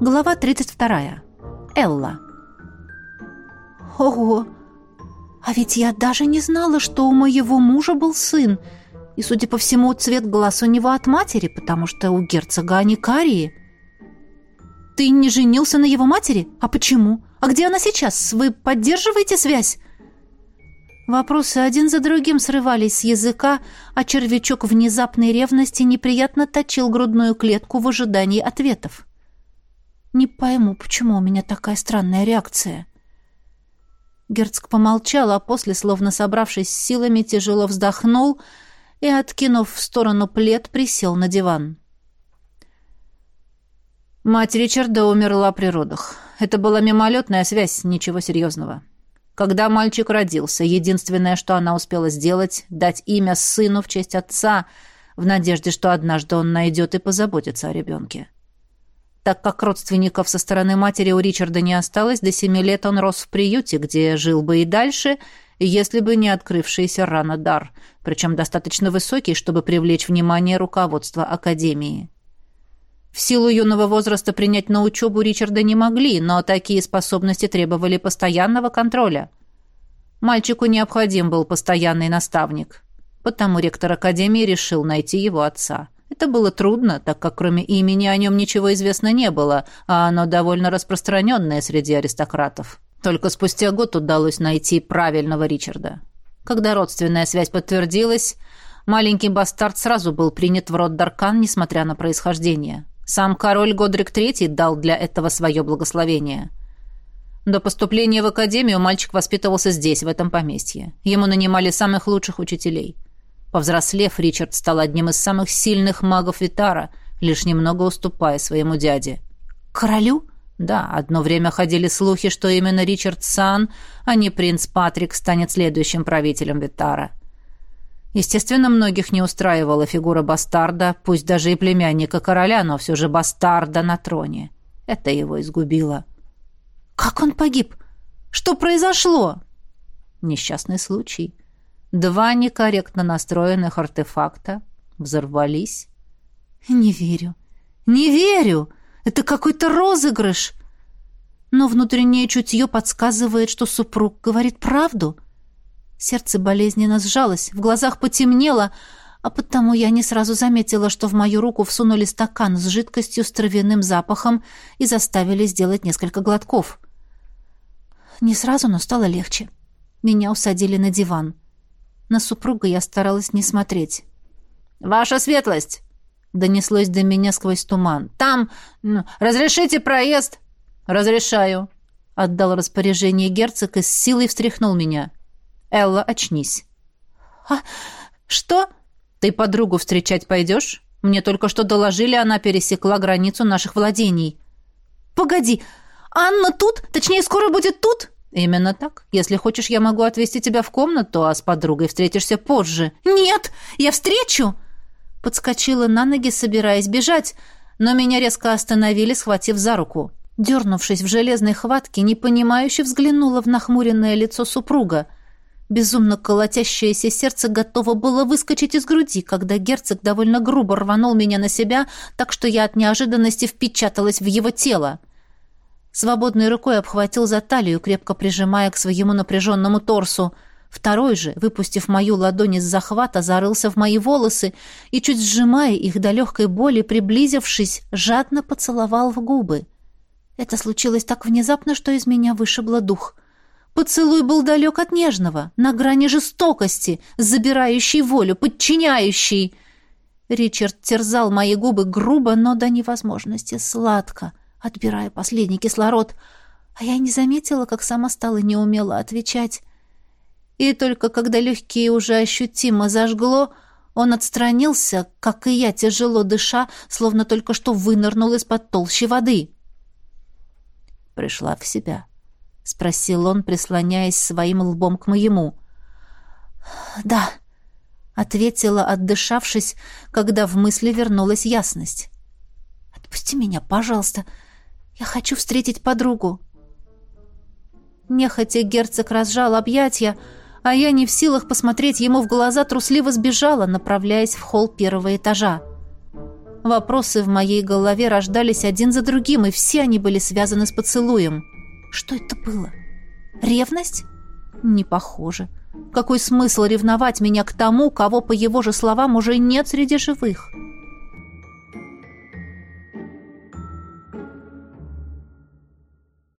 Глава 32. Элла. Ого! А ведь я даже не знала, что у моего мужа был сын. И, судя по всему, цвет глаз у него от матери, потому что у герцога они карие. Ты не женился на его матери? А почему? А где она сейчас? Вы поддерживаете связь? Вопросы один за другим срывались с языка, а червячок внезапной ревности неприятно точил грудную клетку в ожидании ответов. Не пойму, почему у меня такая странная реакция. Герцог помолчал, а после, словно собравшись силами, тяжело вздохнул и, откинув в сторону плед, присел на диван. Мать Ричарда умерла при родах. Это была мимолетная связь, ничего серьезного. Когда мальчик родился, единственное, что она успела сделать, дать имя сыну в честь отца, в надежде, что однажды он найдет и позаботится о ребенке. Так как родственников со стороны матери у Ричарда не осталось, до семи лет он рос в приюте, где жил бы и дальше, если бы не открывшийся рано дар, причем достаточно высокий, чтобы привлечь внимание руководства Академии. В силу юного возраста принять на учебу Ричарда не могли, но такие способности требовали постоянного контроля. Мальчику необходим был постоянный наставник, потому ректор Академии решил найти его отца – это было трудно, так как кроме имени о нем ничего известно не было, а оно довольно распространенное среди аристократов. Только спустя год удалось найти правильного Ричарда. Когда родственная связь подтвердилась, маленький бастард сразу был принят в род Даркан, несмотря на происхождение. Сам король Годрик III дал для этого свое благословение. До поступления в академию мальчик воспитывался здесь, в этом поместье. Ему нанимали самых лучших учителей – Повзрослев, Ричард стал одним из самых сильных магов Витара, лишь немного уступая своему дяде. «Королю?» Да, одно время ходили слухи, что именно Ричард Сан, а не принц Патрик, станет следующим правителем Витара. Естественно, многих не устраивала фигура бастарда, пусть даже и племянника короля, но все же бастарда на троне. Это его изгубило. «Как он погиб? Что произошло?» Несчастный случай. Два некорректно настроенных артефакта взорвались. «Не верю. Не верю! Это какой-то розыгрыш!» Но внутреннее чутье подсказывает, что супруг говорит правду. Сердце болезненно сжалось, в глазах потемнело, а потому я не сразу заметила, что в мою руку всунули стакан с жидкостью с травяным запахом и заставили сделать несколько глотков. Не сразу, но стало легче. Меня усадили на диван. На супруга я старалась не смотреть. «Ваша светлость!» — донеслось до меня сквозь туман. «Там... Разрешите проезд?» «Разрешаю», — отдал распоряжение герцог и с силой встряхнул меня. «Элла, очнись». «А что?» «Ты подругу встречать пойдешь? Мне только что доложили, она пересекла границу наших владений». «Погоди! Анна тут? Точнее, скоро будет тут?» «Именно так. Если хочешь, я могу отвезти тебя в комнату, а с подругой встретишься позже». «Нет! Я встречу!» Подскочила на ноги, собираясь бежать, но меня резко остановили, схватив за руку. Дернувшись в железной хватке, непонимающе взглянула в нахмуренное лицо супруга. Безумно колотящееся сердце готово было выскочить из груди, когда герцог довольно грубо рванул меня на себя, так что я от неожиданности впечаталась в его тело. Свободной рукой обхватил за талию, крепко прижимая к своему напряженному торсу. Второй же, выпустив мою ладонь из захвата, зарылся в мои волосы и, чуть сжимая их до легкой боли, приблизившись, жадно поцеловал в губы. Это случилось так внезапно, что из меня вышибло дух. Поцелуй был далек от нежного, на грани жестокости, забирающей волю, подчиняющей. Ричард терзал мои губы грубо, но до невозможности сладко — отбирая последний кислород, а я не заметила, как сама стала неумело отвечать. И только когда легкие уже ощутимо зажгло, он отстранился, как и я, тяжело дыша, словно только что вынырнул из-под толщи воды. «Пришла в себя», — спросил он, прислоняясь своим лбом к моему. «Да», — ответила, отдышавшись, когда в мысли вернулась ясность. «Отпусти меня, пожалуйста. Я хочу встретить подругу. Нехотя герцог разжал объятия, а я не в силах посмотреть ему в глаза, трусливо сбежала, направляясь в холл первого этажа. Вопросы в моей голове рождались один за другим, и все они были связаны с поцелуем. Что это было? Ревность? Не похоже. Какой смысл ревновать меня к тому, кого, по его же словам, уже нет среди живых?